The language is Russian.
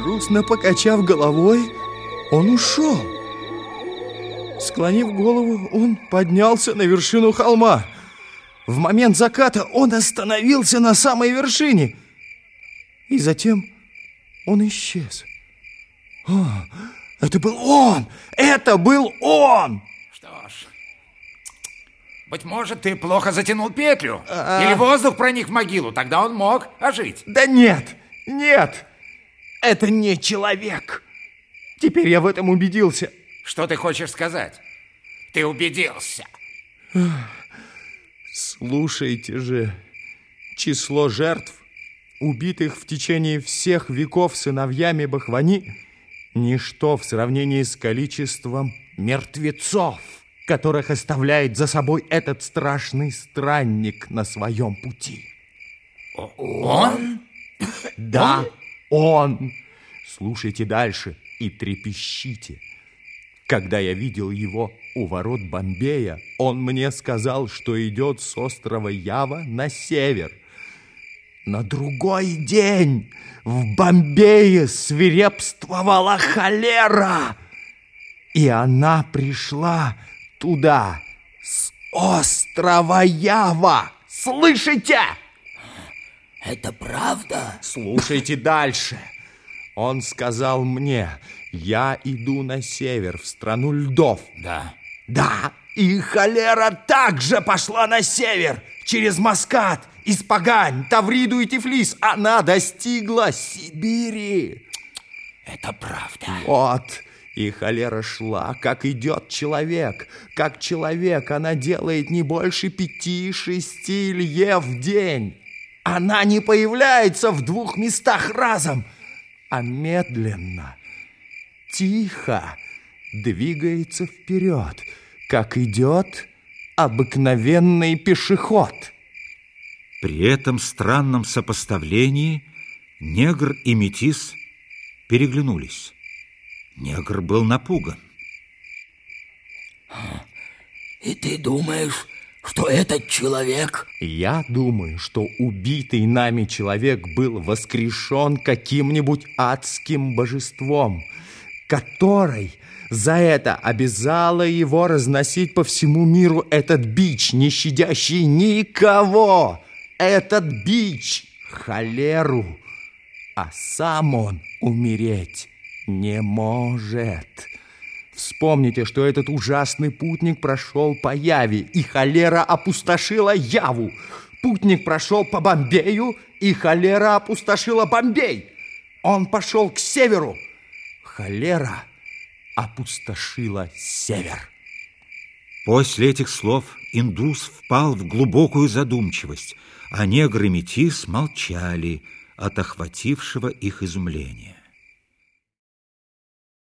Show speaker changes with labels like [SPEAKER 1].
[SPEAKER 1] Грустно покачав головой, он ушел. Склонив голову, он поднялся на вершину холма. В момент заката он остановился на самой вершине. И затем он исчез. О, это был он! Это был он!
[SPEAKER 2] Что ж, быть может, ты плохо затянул петлю. А... Или воздух проник в могилу, тогда он мог ожить.
[SPEAKER 1] Да нет, нет, это не человек. Теперь я в этом убедился.
[SPEAKER 2] Что ты хочешь сказать? Ты убедился.
[SPEAKER 1] Слушайте же, число жертв, убитых в течение всех веков сыновьями Бахвани, ничто в сравнении с количеством мертвецов, которых оставляет за собой этот страшный странник на своем пути.
[SPEAKER 2] Он?
[SPEAKER 1] Да, он. Слушайте дальше и трепещите. Когда я видел его у ворот Бомбея, он мне сказал, что идет с острова Ява на север. На другой день в Бомбее свирепствовала холера, и она пришла туда с острова Ява. Слышите?
[SPEAKER 3] Это правда?
[SPEAKER 1] Слушайте дальше. Он сказал мне, я иду на север, в страну льдов.
[SPEAKER 2] Да.
[SPEAKER 1] Да, и холера также пошла на север, через Маскат, Испагань, Тавриду и Тифлис. Она достигла Сибири.
[SPEAKER 3] Это правда.
[SPEAKER 1] Вот. И холера шла, как идет человек. Как человек она делает не больше пяти-шести лье в день. Она не появляется в двух местах разом, а медленно, тихо двигается вперед, как идет обыкновенный пешеход.
[SPEAKER 4] При этом странном сопоставлении негр и метис переглянулись. Негр был напуган.
[SPEAKER 3] И ты думаешь, что этот человек...
[SPEAKER 1] Я думаю, что убитый нами человек был воскрешен каким-нибудь адским божеством, который за это обязало его разносить по всему миру этот бич, не щадящий никого. Этот бич — холеру, а сам он умереть не может. Вспомните, что этот ужасный путник прошел по Яве, и холера опустошила Яву. Путник прошел по Бомбею, и холера опустошила Бомбей. Он пошел к северу. Холера опустошила север.
[SPEAKER 4] После этих слов индус впал в глубокую задумчивость, а негры метис молчали от охватившего их изумления.